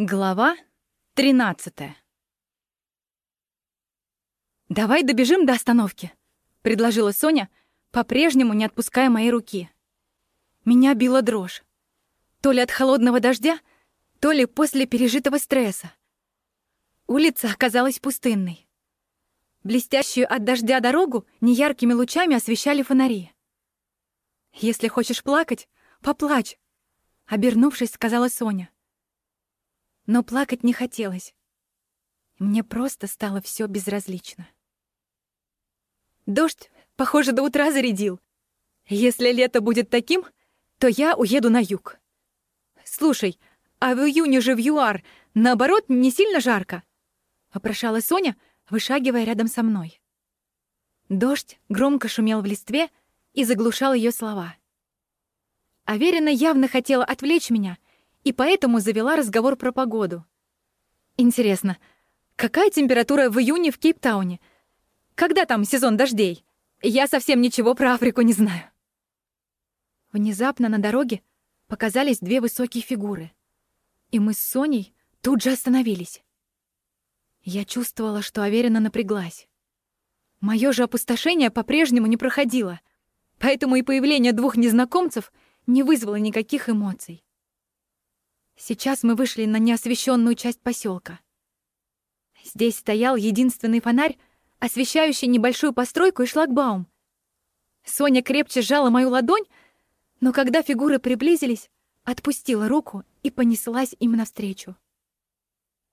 Глава 13 «Давай добежим до остановки», — предложила Соня, по-прежнему не отпуская моей руки. Меня била дрожь. То ли от холодного дождя, то ли после пережитого стресса. Улица оказалась пустынной. Блестящую от дождя дорогу неяркими лучами освещали фонари. «Если хочешь плакать, поплачь», — обернувшись, сказала Соня но плакать не хотелось. Мне просто стало все безразлично. Дождь, похоже, до утра зарядил. Если лето будет таким, то я уеду на юг. Слушай, а в июне же в ЮАР, наоборот, не сильно жарко? Вопрошала Соня, вышагивая рядом со мной. Дождь громко шумел в листве и заглушал ее слова. Аверина явно хотела отвлечь меня — и поэтому завела разговор про погоду. Интересно, какая температура в июне в Кейптауне? Когда там сезон дождей? Я совсем ничего про Африку не знаю. Внезапно на дороге показались две высокие фигуры. И мы с Соней тут же остановились. Я чувствовала, что Аверина напряглась. Моё же опустошение по-прежнему не проходило, поэтому и появление двух незнакомцев не вызвало никаких эмоций. Сейчас мы вышли на неосвещенную часть поселка. Здесь стоял единственный фонарь, освещающий небольшую постройку и шлагбаум. Соня крепче сжала мою ладонь, но когда фигуры приблизились, отпустила руку и понеслась им навстречу.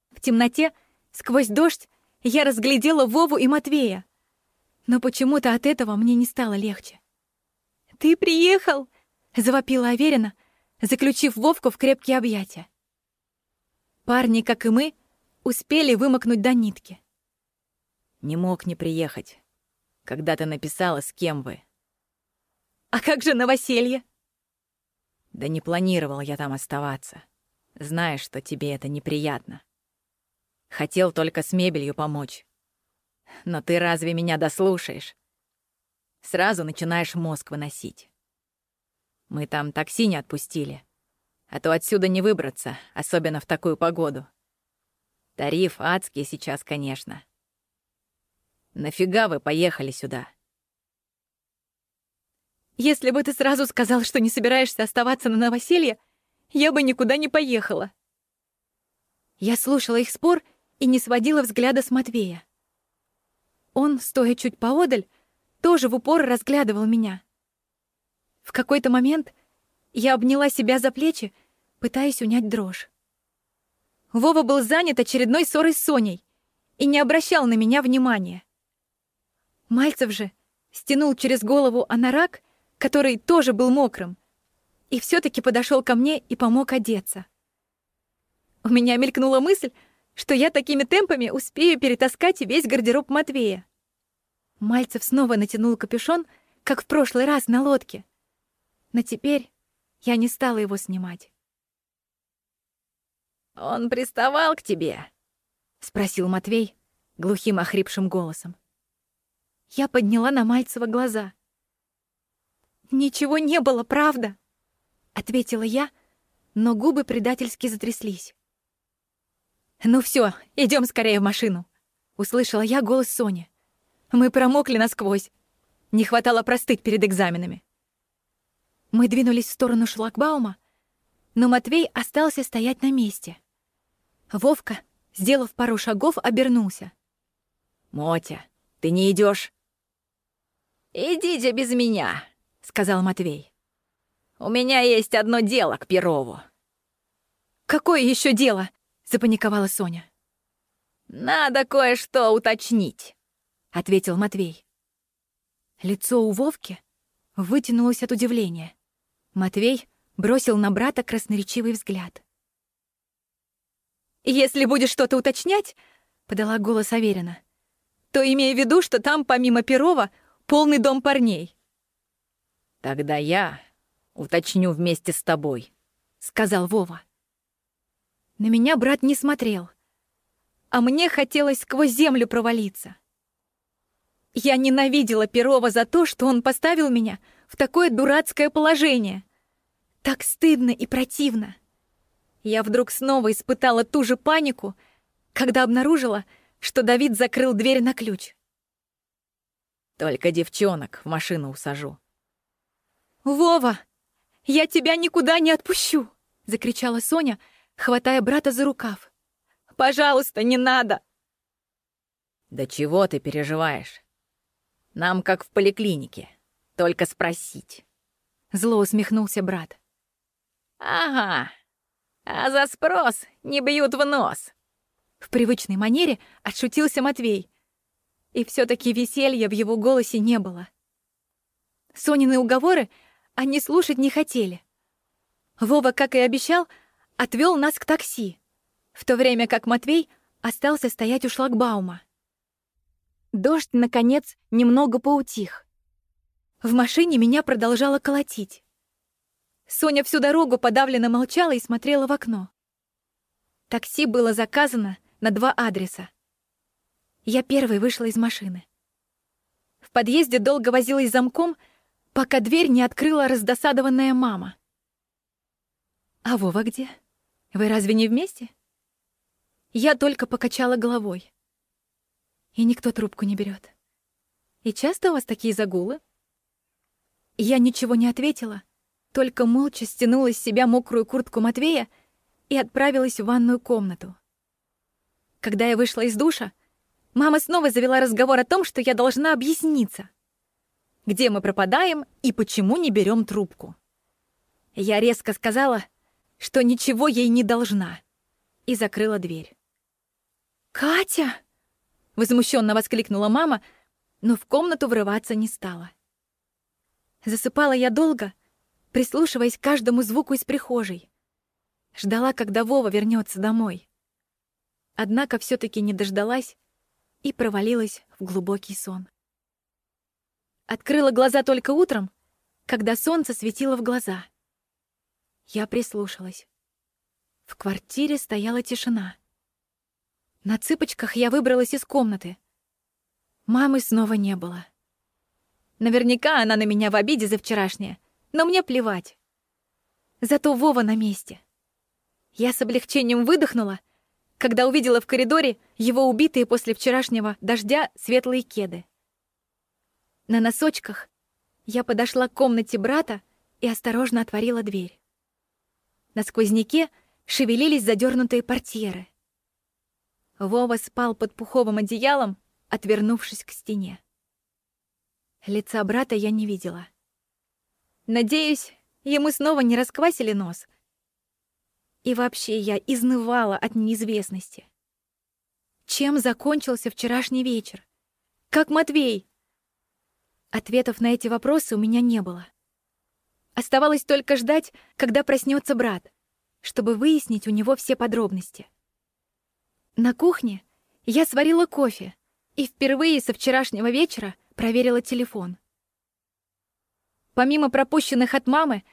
В темноте, сквозь дождь, я разглядела Вову и Матвея. Но почему-то от этого мне не стало легче. «Ты приехал!» — завопила Аверина — заключив Вовку в крепкие объятия. Парни, как и мы, успели вымокнуть до нитки. Не мог не приехать, когда ты написала, с кем вы. А как же новоселье? Да не планировал я там оставаться. Знаешь, что тебе это неприятно. Хотел только с мебелью помочь. Но ты разве меня дослушаешь? Сразу начинаешь мозг выносить. Мы там такси не отпустили. А то отсюда не выбраться, особенно в такую погоду. Тариф адский сейчас, конечно. Нафига вы поехали сюда? Если бы ты сразу сказал, что не собираешься оставаться на новоселье, я бы никуда не поехала. Я слушала их спор и не сводила взгляда с Матвея. Он, стоя чуть поодаль, тоже в упор разглядывал меня. В какой-то момент я обняла себя за плечи, пытаясь унять дрожь. Вова был занят очередной ссорой с Соней и не обращал на меня внимания. Мальцев же стянул через голову анорак, который тоже был мокрым, и все таки подошел ко мне и помог одеться. У меня мелькнула мысль, что я такими темпами успею перетаскать весь гардероб Матвея. Мальцев снова натянул капюшон, как в прошлый раз на лодке — но теперь я не стала его снимать. «Он приставал к тебе?» — спросил Матвей глухим охрипшим голосом. Я подняла на Мальцева глаза. «Ничего не было, правда?» — ответила я, но губы предательски затряслись. «Ну все, идем скорее в машину!» — услышала я голос Сони. «Мы промокли насквозь. Не хватало простыть перед экзаменами». Мы двинулись в сторону шлагбаума, но Матвей остался стоять на месте. Вовка, сделав пару шагов, обернулся. «Мотя, ты не идешь? «Идите без меня», — сказал Матвей. «У меня есть одно дело к Перову». «Какое еще дело?» — запаниковала Соня. «Надо кое-что уточнить», — ответил Матвей. Лицо у Вовки вытянулось от удивления. Матвей бросил на брата красноречивый взгляд. «Если будешь что-то уточнять», — подала голос Аверина, «то имея в виду, что там, помимо Перова, полный дом парней». «Тогда я уточню вместе с тобой», — сказал Вова. На меня брат не смотрел, а мне хотелось сквозь землю провалиться. Я ненавидела Перова за то, что он поставил меня в такое дурацкое положение. Так стыдно и противно. Я вдруг снова испытала ту же панику, когда обнаружила, что Давид закрыл дверь на ключ. Только девчонок в машину усажу. «Вова, я тебя никуда не отпущу!» — закричала Соня, хватая брата за рукав. «Пожалуйста, не надо!» «Да чего ты переживаешь? Нам как в поликлинике, только спросить». Зло усмехнулся брат. «Ага, а за спрос не бьют в нос!» В привычной манере отшутился Матвей. И все таки веселья в его голосе не было. Сонины уговоры они слушать не хотели. Вова, как и обещал, отвел нас к такси, в то время как Матвей остался стоять у шлагбаума. Дождь, наконец, немного поутих. В машине меня продолжало колотить. Соня всю дорогу подавленно молчала и смотрела в окно. Такси было заказано на два адреса. Я первой вышла из машины. В подъезде долго возилась замком, пока дверь не открыла раздосадованная мама. «А Вова где? Вы разве не вместе?» Я только покачала головой. И никто трубку не берет. «И часто у вас такие загулы?» Я ничего не ответила, только молча стянула с себя мокрую куртку Матвея и отправилась в ванную комнату. Когда я вышла из душа, мама снова завела разговор о том, что я должна объясниться. Где мы пропадаем и почему не берем трубку. Я резко сказала, что ничего ей не должна, и закрыла дверь. «Катя!» — возмущенно воскликнула мама, но в комнату врываться не стала. Засыпала я долго, прислушиваясь к каждому звуку из прихожей. Ждала, когда Вова вернется домой. Однако все таки не дождалась и провалилась в глубокий сон. Открыла глаза только утром, когда солнце светило в глаза. Я прислушалась. В квартире стояла тишина. На цыпочках я выбралась из комнаты. Мамы снова не было. Наверняка она на меня в обиде за вчерашнее, но мне плевать. Зато Вова на месте. Я с облегчением выдохнула, когда увидела в коридоре его убитые после вчерашнего дождя светлые кеды. На носочках я подошла к комнате брата и осторожно отворила дверь. На сквозняке шевелились задернутые портьеры. Вова спал под пуховым одеялом, отвернувшись к стене. Лица брата я не видела. Надеюсь, ему снова не расквасили нос. И вообще я изнывала от неизвестности. Чем закончился вчерашний вечер? Как Матвей? Ответов на эти вопросы у меня не было. Оставалось только ждать, когда проснется брат, чтобы выяснить у него все подробности. На кухне я сварила кофе и впервые со вчерашнего вечера проверила телефон. Помимо пропущенных от мамы,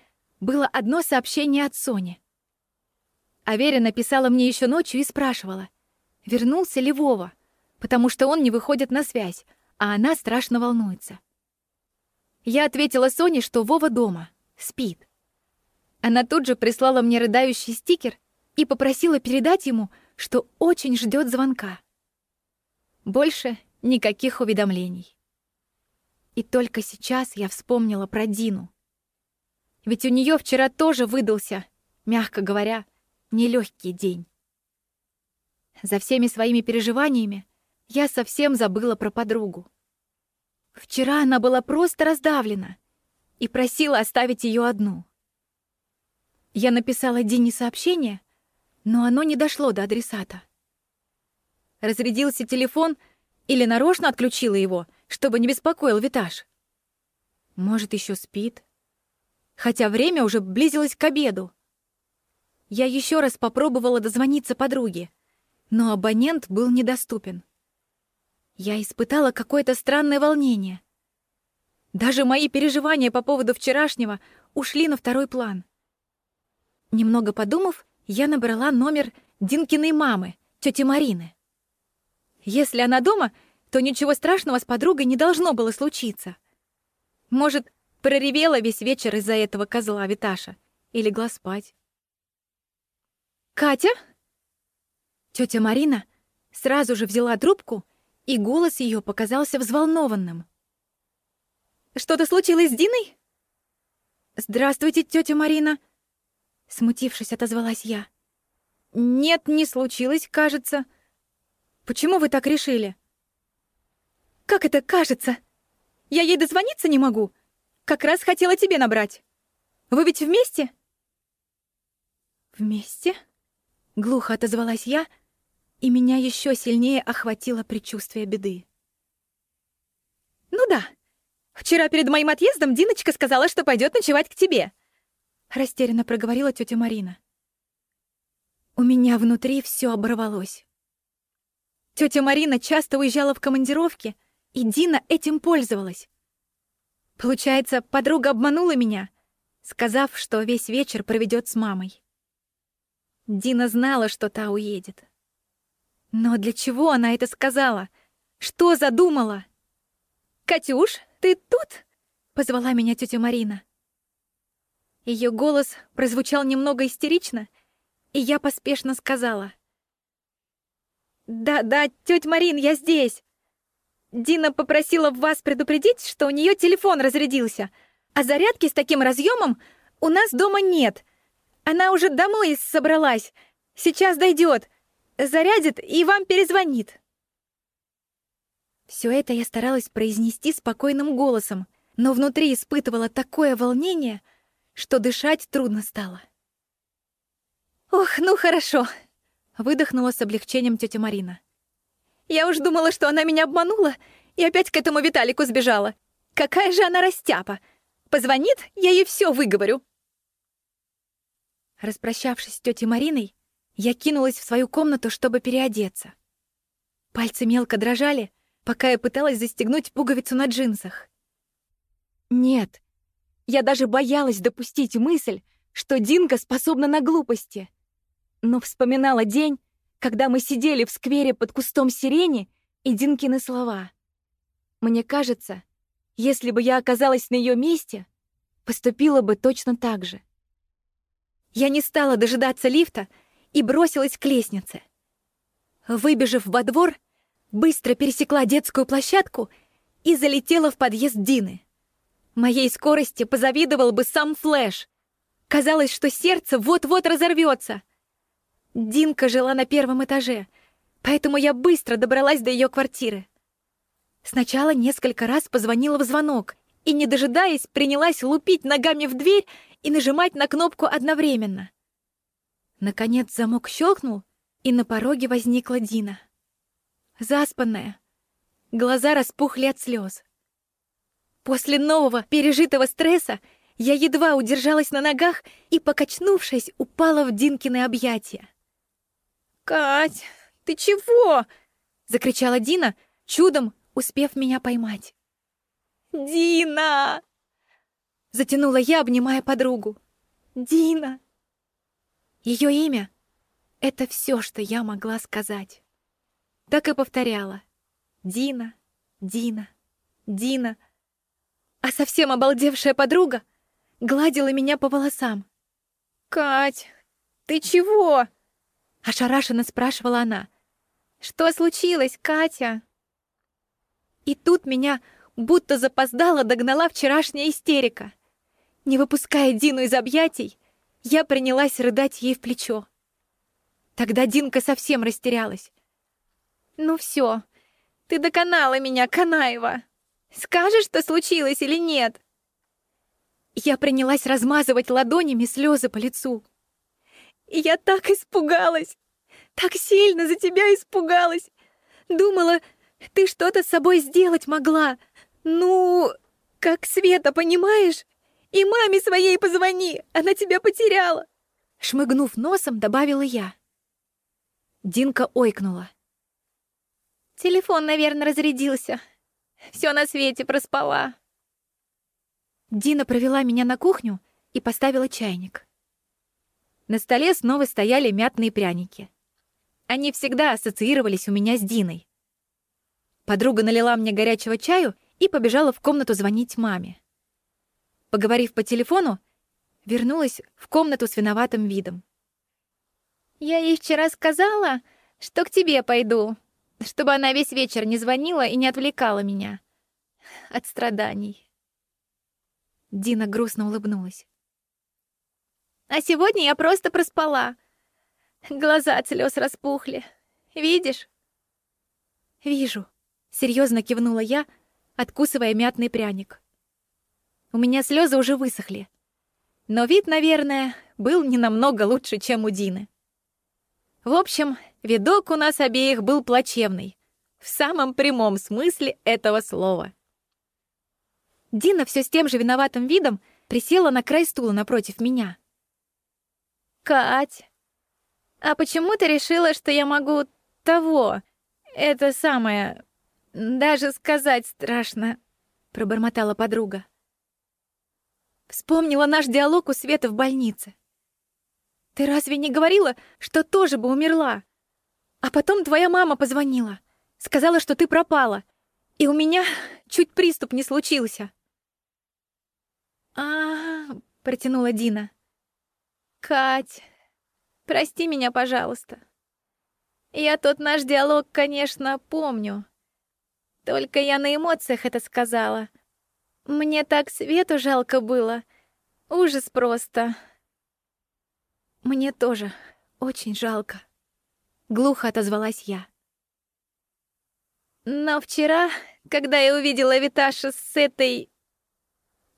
было одно сообщение от Сони. Аверя написала мне еще ночью и спрашивала, вернулся ли Вова, потому что он не выходит на связь, а она страшно волнуется. Я ответила Соне, что Вова дома, спит. Она тут же прислала мне рыдающий стикер и попросила передать ему, что очень ждет звонка. Больше никаких уведомлений. И только сейчас я вспомнила про Дину. Ведь у нее вчера тоже выдался, мягко говоря, нелегкий день. За всеми своими переживаниями я совсем забыла про подругу. Вчера она была просто раздавлена и просила оставить ее одну. Я написала Дине сообщение, но оно не дошло до адресата. Разрядился телефон или нарочно отключила его — чтобы не беспокоил Витаж. Может, еще спит? Хотя время уже близилось к обеду. Я еще раз попробовала дозвониться подруге, но абонент был недоступен. Я испытала какое-то странное волнение. Даже мои переживания по поводу вчерашнего ушли на второй план. Немного подумав, я набрала номер Динкиной мамы, тети Марины. Если она дома, то ничего страшного с подругой не должно было случиться. Может, проревела весь вечер из-за этого козла Виташа и легла спать. Катя?» Тетя Марина сразу же взяла трубку, и голос ее показался взволнованным. «Что-то случилось с Диной?» «Здравствуйте, тетя Марина!» Смутившись, отозвалась я. «Нет, не случилось, кажется. Почему вы так решили?» «Как это кажется? Я ей дозвониться не могу. Как раз хотела тебе набрать. Вы ведь вместе?» «Вместе?» — глухо отозвалась я, и меня еще сильнее охватило предчувствие беды. «Ну да. Вчера перед моим отъездом Диночка сказала, что пойдет ночевать к тебе», — растерянно проговорила тетя Марина. У меня внутри все оборвалось. Тетя Марина часто уезжала в командировки, и Дина этим пользовалась. Получается, подруга обманула меня, сказав, что весь вечер проведет с мамой. Дина знала, что та уедет. Но для чего она это сказала? Что задумала? «Катюш, ты тут?» — позвала меня тетя Марина. Ее голос прозвучал немного истерично, и я поспешно сказала. «Да-да, тетя Марин, я здесь. Дина попросила вас предупредить, что у нее телефон разрядился, а зарядки с таким разъемом у нас дома нет. Она уже домой собралась. Сейчас дойдет, зарядит и вам перезвонит. Все это я старалась произнести спокойным голосом, но внутри испытывала такое волнение, что дышать трудно стало. «Ох, ну хорошо!» — выдохнула с облегчением тетя Марина. Я уж думала, что она меня обманула и опять к этому Виталику сбежала. Какая же она растяпа! Позвонит, я ей все выговорю. Распрощавшись с тетей Мариной, я кинулась в свою комнату, чтобы переодеться. Пальцы мелко дрожали, пока я пыталась застегнуть пуговицу на джинсах. Нет, я даже боялась допустить мысль, что Динка способна на глупости. Но вспоминала день, когда мы сидели в сквере под кустом сирени и Динкины слова. Мне кажется, если бы я оказалась на ее месте, поступила бы точно так же. Я не стала дожидаться лифта и бросилась к лестнице. Выбежав во двор, быстро пересекла детскую площадку и залетела в подъезд Дины. Моей скорости позавидовал бы сам Флэш. Казалось, что сердце вот-вот разорвется. Динка жила на первом этаже, поэтому я быстро добралась до ее квартиры. Сначала несколько раз позвонила в звонок и, не дожидаясь, принялась лупить ногами в дверь и нажимать на кнопку одновременно. Наконец замок щелкнул, и на пороге возникла Дина. Заспанная. Глаза распухли от слез. После нового пережитого стресса я едва удержалась на ногах и, покачнувшись, упала в Динкины объятия. «Кать, ты чего?» — закричала Дина, чудом успев меня поймать. «Дина!» — затянула я, обнимая подругу. «Дина!» Ее имя — это все, что я могла сказать. Так и повторяла. «Дина, Дина, Дина». А совсем обалдевшая подруга гладила меня по волосам. «Кать, ты чего?» Ошарашенно спрашивала она. «Что случилось, Катя?» И тут меня будто запоздала догнала вчерашняя истерика. Не выпуская Дину из объятий, я принялась рыдать ей в плечо. Тогда Динка совсем растерялась. «Ну все, ты доконала меня, Канаева. Скажешь, что случилось или нет?» Я принялась размазывать ладонями слезы по лицу. И я так испугалась, так сильно за тебя испугалась. Думала, ты что-то с собой сделать могла. Ну, как Света, понимаешь? И маме своей позвони, она тебя потеряла. Шмыгнув носом, добавила я. Динка ойкнула. Телефон, наверное, разрядился. Все на свете проспала. Дина провела меня на кухню и поставила чайник. На столе снова стояли мятные пряники. Они всегда ассоциировались у меня с Диной. Подруга налила мне горячего чаю и побежала в комнату звонить маме. Поговорив по телефону, вернулась в комнату с виноватым видом. Я ей вчера сказала, что к тебе пойду, чтобы она весь вечер не звонила и не отвлекала меня от страданий. Дина грустно улыбнулась. А сегодня я просто проспала. Глаза от слез распухли. Видишь? Вижу. Серьезно кивнула я, откусывая мятный пряник. У меня слезы уже высохли. Но вид, наверное, был не намного лучше, чем у Дины. В общем, видок у нас обеих был плачевный. В самом прямом смысле этого слова. Дина все с тем же виноватым видом присела на край стула напротив меня. «Кать, а почему ты решила, что я могу того? Это самое... Даже сказать страшно», — пробормотала подруга. Вспомнила наш диалог у Светы в больнице. Ты разве не говорила, что тоже бы умерла? А потом твоя мама позвонила. Сказала, что ты пропала. И у меня чуть приступ не случился. А, -а, -а протянула Дина. Кать, прости меня, пожалуйста. Я тот наш диалог, конечно, помню. Только я на эмоциях это сказала. Мне так Свету жалко было. Ужас просто. Мне тоже очень жалко. Глухо отозвалась я. Но вчера, когда я увидела Виташа с этой...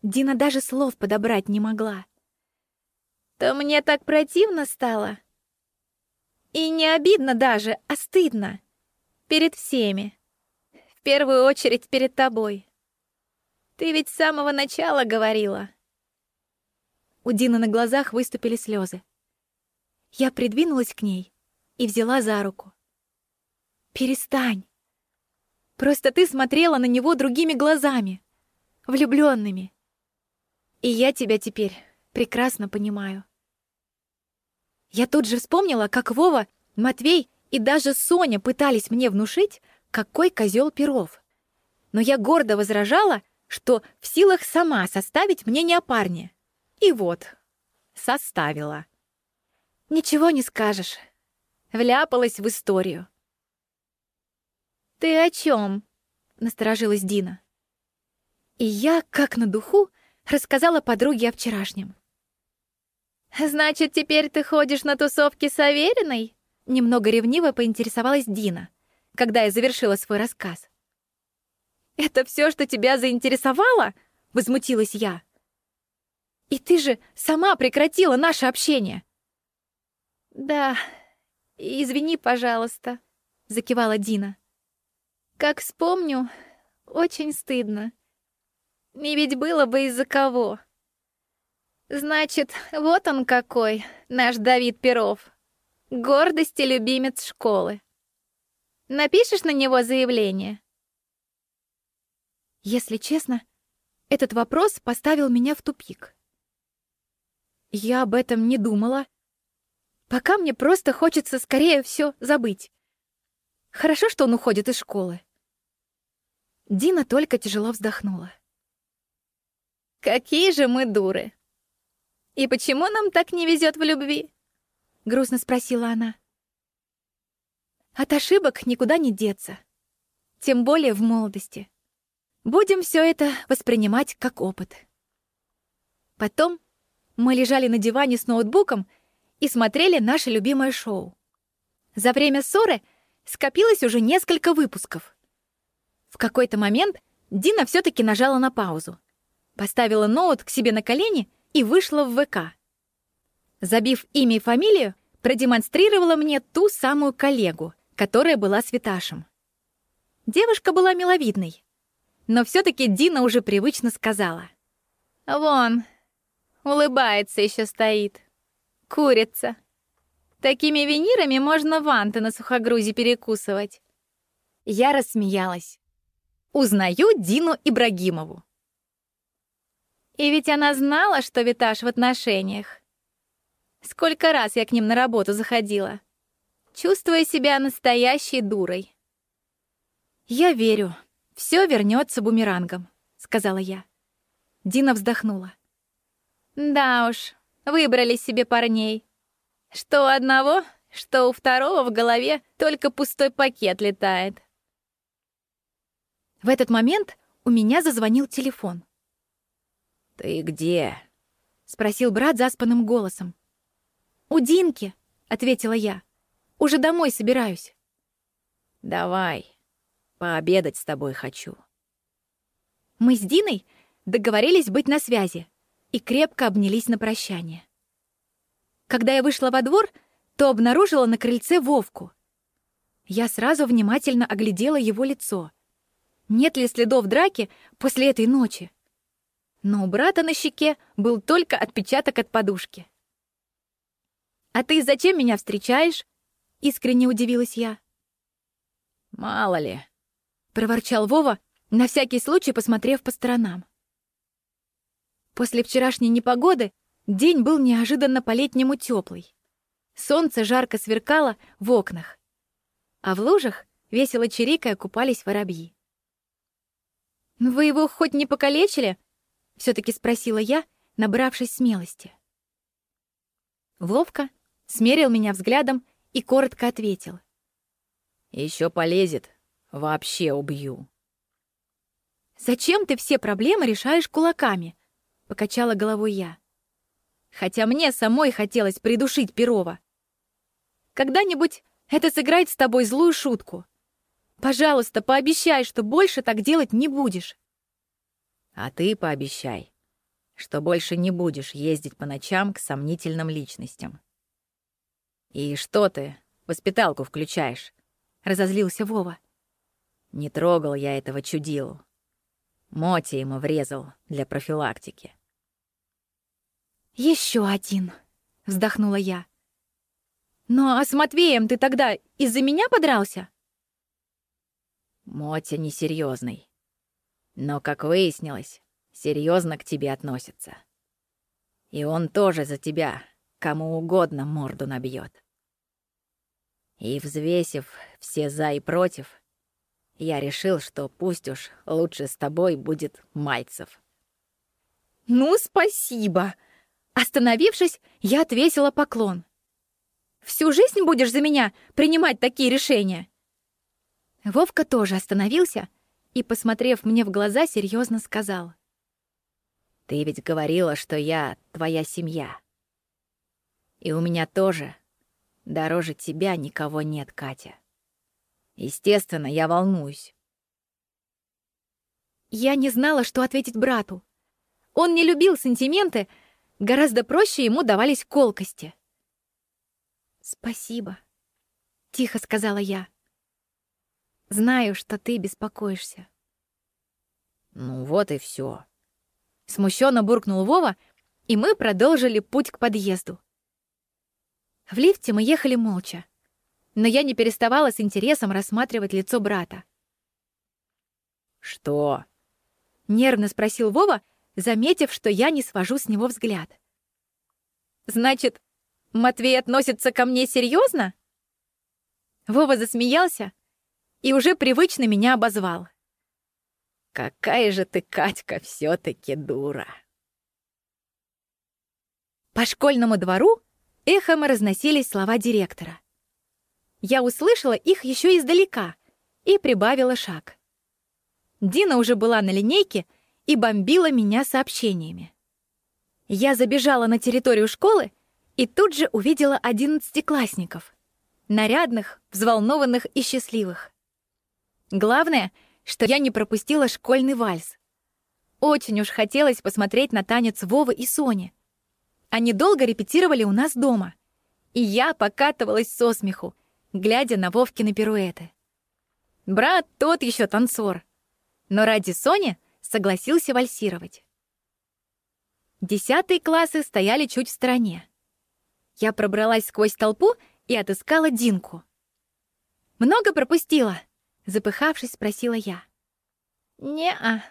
Дина даже слов подобрать не могла. То мне так противно стало. И не обидно даже, а стыдно. Перед всеми. В первую очередь перед тобой. Ты ведь с самого начала говорила. У Дины на глазах выступили слезы. Я придвинулась к ней и взяла за руку. «Перестань. Просто ты смотрела на него другими глазами, влюбленными. И я тебя теперь прекрасно понимаю». Я тут же вспомнила, как Вова, Матвей и даже Соня пытались мне внушить, какой козел Перов. Но я гордо возражала, что в силах сама составить мнение о парне. И вот, составила. Ничего не скажешь. Вляпалась в историю. «Ты о чем? насторожилась Дина. И я, как на духу, рассказала подруге о вчерашнем. «Значит, теперь ты ходишь на тусовки с Авериной?» Немного ревниво поинтересовалась Дина, когда я завершила свой рассказ. «Это все, что тебя заинтересовало?» — возмутилась я. «И ты же сама прекратила наше общение!» «Да, извини, пожалуйста», — закивала Дина. «Как вспомню, очень стыдно. И ведь было бы из-за кого. Значит, вот он какой, наш Давид Перов. Гордость и любимец школы. Напишешь на него заявление?» Если честно, этот вопрос поставил меня в тупик. Я об этом не думала Пока мне просто хочется скорее все забыть. Хорошо, что он уходит из школы. Дина только тяжело вздохнула. «Какие же мы дуры! И почему нам так не везет в любви?» — грустно спросила она. «От ошибок никуда не деться. Тем более в молодости. Будем все это воспринимать как опыт». Потом мы лежали на диване с ноутбуком — и смотрели наше любимое шоу. За время ссоры скопилось уже несколько выпусков. В какой-то момент Дина все таки нажала на паузу, поставила ноут к себе на колени и вышла в ВК. Забив имя и фамилию, продемонстрировала мне ту самую коллегу, которая была с Виташем. Девушка была миловидной, но все таки Дина уже привычно сказала. «Вон, улыбается еще стоит». Курица. Такими винирами можно ванты на сухогрузе перекусывать. Я рассмеялась. Узнаю Дину Ибрагимову. И ведь она знала, что Виташ в отношениях. Сколько раз я к ним на работу заходила, чувствуя себя настоящей дурой. «Я верю, все вернется бумерангом», — сказала я. Дина вздохнула. «Да уж, Выбрали себе парней. Что одного, что у второго в голове только пустой пакет летает. В этот момент у меня зазвонил телефон. «Ты где?» — спросил брат заспанным голосом. «У Динки», — ответила я. «Уже домой собираюсь». «Давай, пообедать с тобой хочу». Мы с Диной договорились быть на связи и крепко обнялись на прощание. Когда я вышла во двор, то обнаружила на крыльце Вовку. Я сразу внимательно оглядела его лицо. Нет ли следов драки после этой ночи? Но у брата на щеке был только отпечаток от подушки. «А ты зачем меня встречаешь?» — искренне удивилась я. «Мало ли», — проворчал Вова, на всякий случай посмотрев по сторонам. После вчерашней непогоды день был неожиданно по-летнему теплый. Солнце жарко сверкало в окнах, а в лужах, весело чирикая, купались воробьи. «Вы его хоть не покалечили?» — все таки спросила я, набравшись смелости. Вовка смерил меня взглядом и коротко ответил. Еще полезет, вообще убью». «Зачем ты все проблемы решаешь кулаками?» — покачала головой я. Хотя мне самой хотелось придушить Перова. «Когда-нибудь это сыграет с тобой злую шутку. Пожалуйста, пообещай, что больше так делать не будешь». «А ты пообещай, что больше не будешь ездить по ночам к сомнительным личностям». «И что ты, воспиталку включаешь?» — разозлился Вова. «Не трогал я этого чудилу. Моти ему врезал для профилактики. Еще один, вздохнула я. Ну а с Матвеем ты тогда из-за меня подрался? Мотя несерьезный. Но, как выяснилось, серьезно к тебе относится. И он тоже за тебя кому угодно морду набьет. И, взвесив все «за» и «против», я решил, что пусть уж лучше с тобой будет Мальцев. «Ну, спасибо!» Остановившись, я отвесила поклон. «Всю жизнь будешь за меня принимать такие решения?» Вовка тоже остановился и, посмотрев мне в глаза, серьезно сказал. «Ты ведь говорила, что я твоя семья. И у меня тоже дороже тебя никого нет, Катя». Естественно, я волнуюсь. Я не знала, что ответить брату. Он не любил сантименты, гораздо проще ему давались колкости. «Спасибо», — тихо сказала я. «Знаю, что ты беспокоишься». «Ну вот и все. Смущенно буркнул Вова, и мы продолжили путь к подъезду. В лифте мы ехали молча но я не переставала с интересом рассматривать лицо брата. «Что?» — нервно спросил Вова, заметив, что я не свожу с него взгляд. «Значит, Матвей относится ко мне серьезно? Вова засмеялся и уже привычно меня обозвал. «Какая же ты, Катька, все таки дура!» По школьному двору эхом разносились слова директора. Я услышала их еще издалека и прибавила шаг. Дина уже была на линейке и бомбила меня сообщениями. Я забежала на территорию школы и тут же увидела одиннадцатиклассников. Нарядных, взволнованных и счастливых. Главное, что я не пропустила школьный вальс. Очень уж хотелось посмотреть на танец Вовы и Сони. Они долго репетировали у нас дома. И я покатывалась со смеху, глядя на Вовкины пируэты. Брат тот еще танцор, но ради Сони согласился вальсировать. Десятые классы стояли чуть в стороне. Я пробралась сквозь толпу и отыскала Динку. «Много пропустила?» — запыхавшись, спросила я. «Не-а.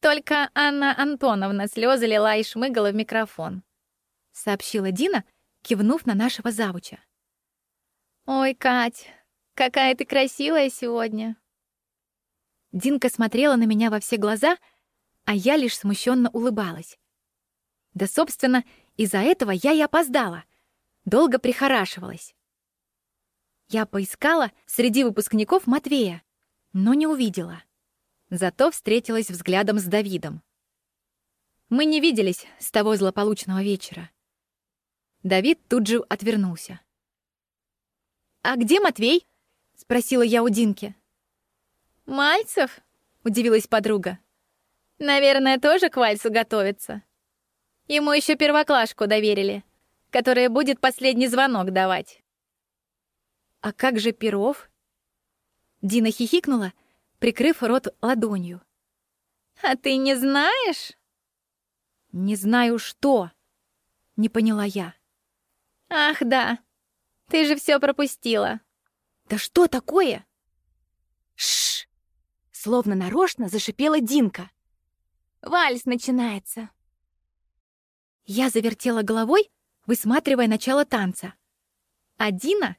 Только Анна Антоновна слезы лила и шмыгала в микрофон», — сообщила Дина, кивнув на нашего завуча. «Ой, Кать, какая ты красивая сегодня!» Динка смотрела на меня во все глаза, а я лишь смущенно улыбалась. Да, собственно, из-за этого я и опоздала. Долго прихорашивалась. Я поискала среди выпускников Матвея, но не увидела. Зато встретилась взглядом с Давидом. Мы не виделись с того злополучного вечера. Давид тут же отвернулся. «А где Матвей?» — спросила я у Динки. «Мальцев?» — удивилась подруга. «Наверное, тоже к вальсу готовится. Ему еще первоклашку доверили, которая будет последний звонок давать». «А как же Перов?» Дина хихикнула, прикрыв рот ладонью. «А ты не знаешь?» «Не знаю что», — не поняла я. «Ах, да, ты же все пропустила». «Да что такое?» Шш! Словно нарочно зашипела Динка. «Вальс начинается». Я завертела головой, высматривая начало танца. А Дина,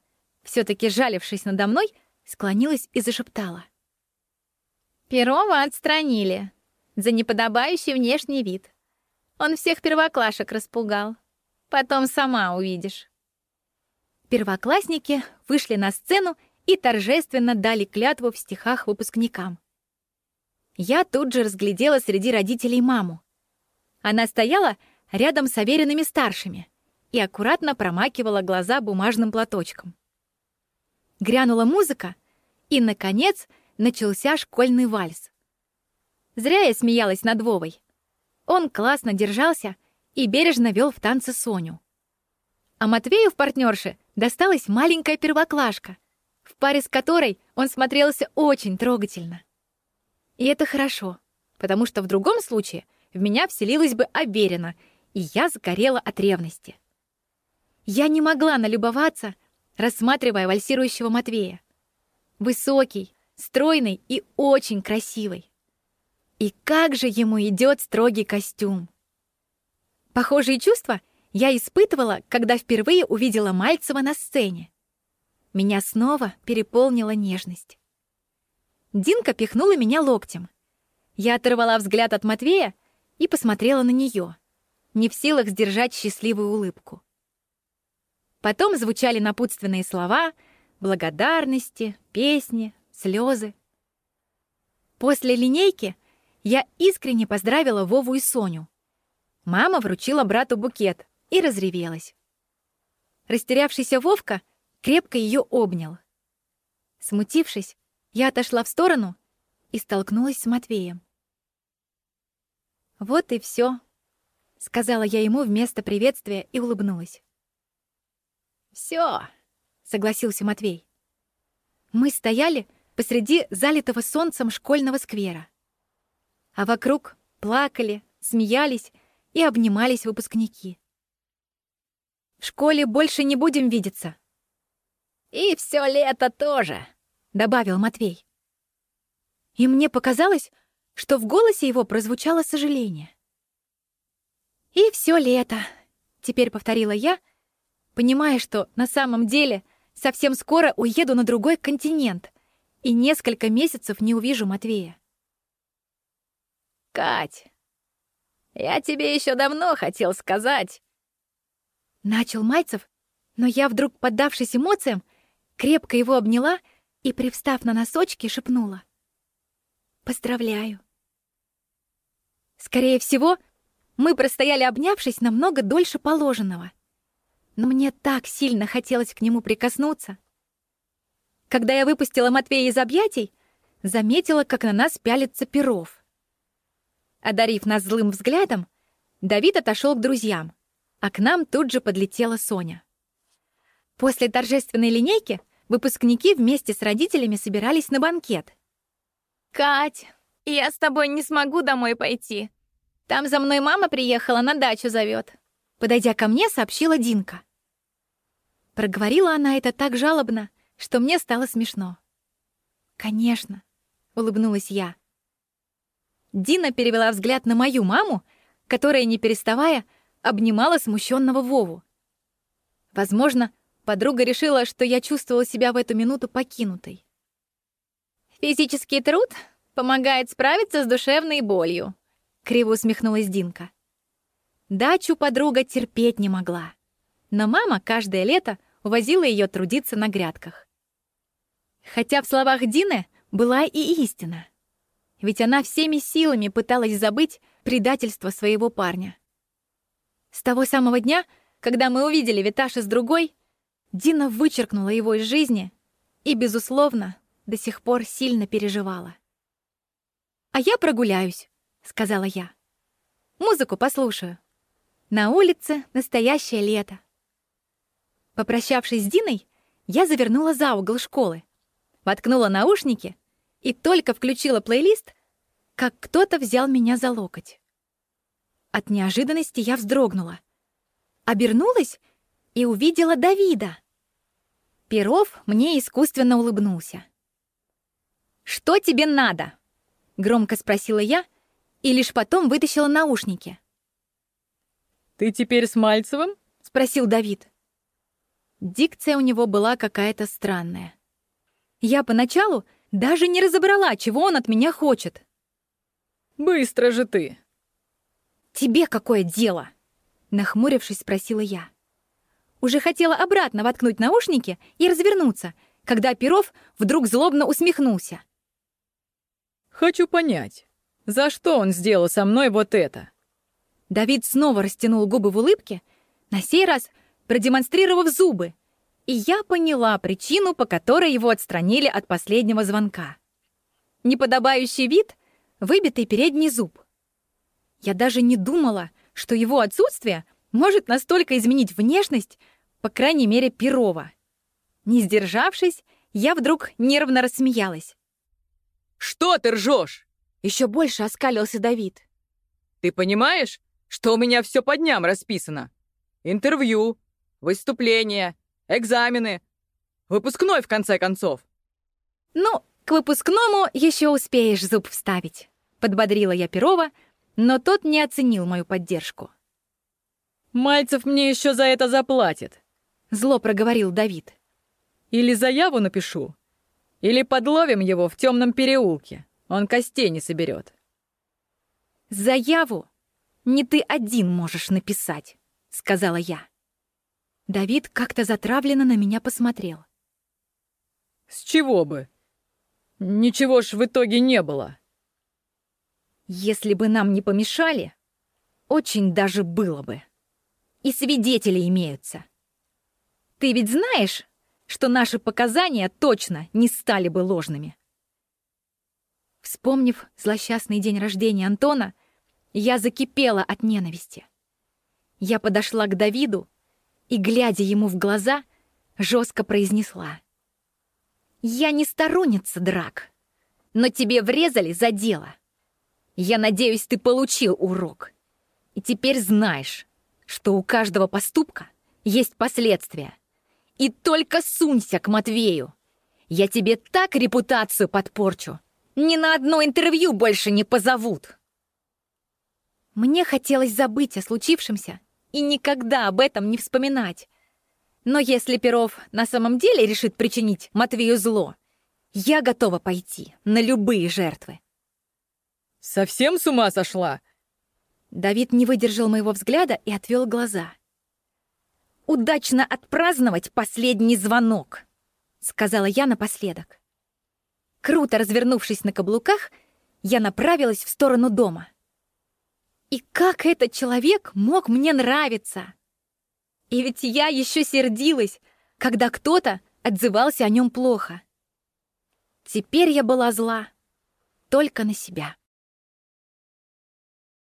все таки жалившись надо мной, склонилась и зашептала. Перова отстранили за неподобающий внешний вид. Он всех первоклашек распугал. Потом сама увидишь. Первоклассники вышли на сцену и торжественно дали клятву в стихах выпускникам. Я тут же разглядела среди родителей маму. Она стояла рядом с оверенными старшими и аккуратно промакивала глаза бумажным платочком. Грянула музыка, и, наконец, начался школьный вальс. Зря я смеялась над Вовой. Он классно держался и бережно вел в танце Соню. А Матвею в партнерше досталась маленькая первоклашка, в паре с которой он смотрелся очень трогательно. И это хорошо, потому что в другом случае в меня вселилась бы Аверина, и я сгорела от ревности. Я не могла налюбоваться, рассматривая вальсирующего Матвея. Высокий, стройный и очень красивый. И как же ему идет строгий костюм! Похожие чувства я испытывала, когда впервые увидела Мальцева на сцене. Меня снова переполнила нежность. Динка пихнула меня локтем. Я оторвала взгляд от Матвея и посмотрела на нее, не в силах сдержать счастливую улыбку. Потом звучали напутственные слова, благодарности, песни, слезы. После линейки — я искренне поздравила Вову и Соню. Мама вручила брату букет и разревелась. Растерявшийся Вовка крепко ее обнял. Смутившись, я отошла в сторону и столкнулась с Матвеем. «Вот и все, сказала я ему вместо приветствия и улыбнулась. Все, согласился Матвей. Мы стояли посреди залитого солнцем школьного сквера а вокруг плакали, смеялись и обнимались выпускники. «В школе больше не будем видеться». «И все лето тоже», — добавил Матвей. И мне показалось, что в голосе его прозвучало сожаление. «И все лето», — теперь повторила я, понимая, что на самом деле совсем скоро уеду на другой континент и несколько месяцев не увижу Матвея. Кать, я тебе еще давно хотел сказать. Начал Мальцев, но я вдруг, поддавшись эмоциям, крепко его обняла и, привстав на носочки, шепнула. «Поздравляю». Скорее всего, мы простояли, обнявшись, намного дольше положенного. Но мне так сильно хотелось к нему прикоснуться. Когда я выпустила Матвея из объятий, заметила, как на нас пялится Перов. Одарив нас злым взглядом, Давид отошел к друзьям, а к нам тут же подлетела Соня. После торжественной линейки выпускники вместе с родителями собирались на банкет. «Кать, я с тобой не смогу домой пойти. Там за мной мама приехала, на дачу зовет. Подойдя ко мне, сообщила Динка. Проговорила она это так жалобно, что мне стало смешно. «Конечно», — улыбнулась я. Дина перевела взгляд на мою маму, которая, не переставая, обнимала смущенного Вову. Возможно, подруга решила, что я чувствовала себя в эту минуту покинутой. «Физический труд помогает справиться с душевной болью», — криво усмехнулась Динка. Дачу подруга терпеть не могла. Но мама каждое лето увозила ее трудиться на грядках. Хотя в словах Дины была и истина. Ведь она всеми силами пыталась забыть предательство своего парня. С того самого дня, когда мы увидели Виташа с другой, Дина вычеркнула его из жизни и, безусловно, до сих пор сильно переживала. «А я прогуляюсь», — сказала я. «Музыку послушаю. На улице настоящее лето». Попрощавшись с Диной, я завернула за угол школы, воткнула наушники и только включила плейлист, как кто-то взял меня за локоть. От неожиданности я вздрогнула. Обернулась и увидела Давида. Перов мне искусственно улыбнулся. «Что тебе надо?» — громко спросила я и лишь потом вытащила наушники. «Ты теперь с Мальцевым?» — спросил Давид. Дикция у него была какая-то странная. Я поначалу даже не разобрала, чего он от меня хочет. «Быстро же ты!» «Тебе какое дело?» — нахмурившись, спросила я. Уже хотела обратно воткнуть наушники и развернуться, когда Перов вдруг злобно усмехнулся. «Хочу понять, за что он сделал со мной вот это?» Давид снова растянул губы в улыбке, на сей раз продемонстрировав зубы, и я поняла причину, по которой его отстранили от последнего звонка. Неподобающий вид — выбитый передний зуб. Я даже не думала, что его отсутствие может настолько изменить внешность, по крайней мере, Перова. Не сдержавшись, я вдруг нервно рассмеялась. «Что ты ржешь?» Еще больше оскалился Давид. «Ты понимаешь, что у меня все по дням расписано? Интервью, выступления, экзамены, выпускной, в конце концов». «Ну, к выпускному еще успеешь зуб вставить», — подбодрила я Перова, но тот не оценил мою поддержку. «Мальцев мне еще за это заплатит», — зло проговорил Давид. «Или заяву напишу, или подловим его в темном переулке. Он костей не соберет. «Заяву не ты один можешь написать», — сказала я. Давид как-то затравленно на меня посмотрел. «С чего бы? Ничего ж в итоге не было». «Если бы нам не помешали, очень даже было бы. И свидетели имеются. Ты ведь знаешь, что наши показания точно не стали бы ложными. Вспомнив злосчастный день рождения Антона, я закипела от ненависти. Я подошла к Давиду и, глядя ему в глаза, жестко произнесла. «Я не сторонница драк, но тебе врезали за дело. Я надеюсь, ты получил урок. И теперь знаешь, что у каждого поступка есть последствия. И только сунься к Матвею. Я тебе так репутацию подпорчу. Ни на одно интервью больше не позовут. Мне хотелось забыть о случившемся и никогда об этом не вспоминать. Но если Перов на самом деле решит причинить Матвею зло, я готова пойти на любые жертвы. «Совсем с ума сошла?» Давид не выдержал моего взгляда и отвел глаза удачно отпраздновать последний звонок», — сказала я напоследок. Круто развернувшись на каблуках, я направилась в сторону дома. И как этот человек мог мне нравиться? И ведь я еще сердилась, когда кто-то отзывался о нем плохо. Теперь я была зла только на себя.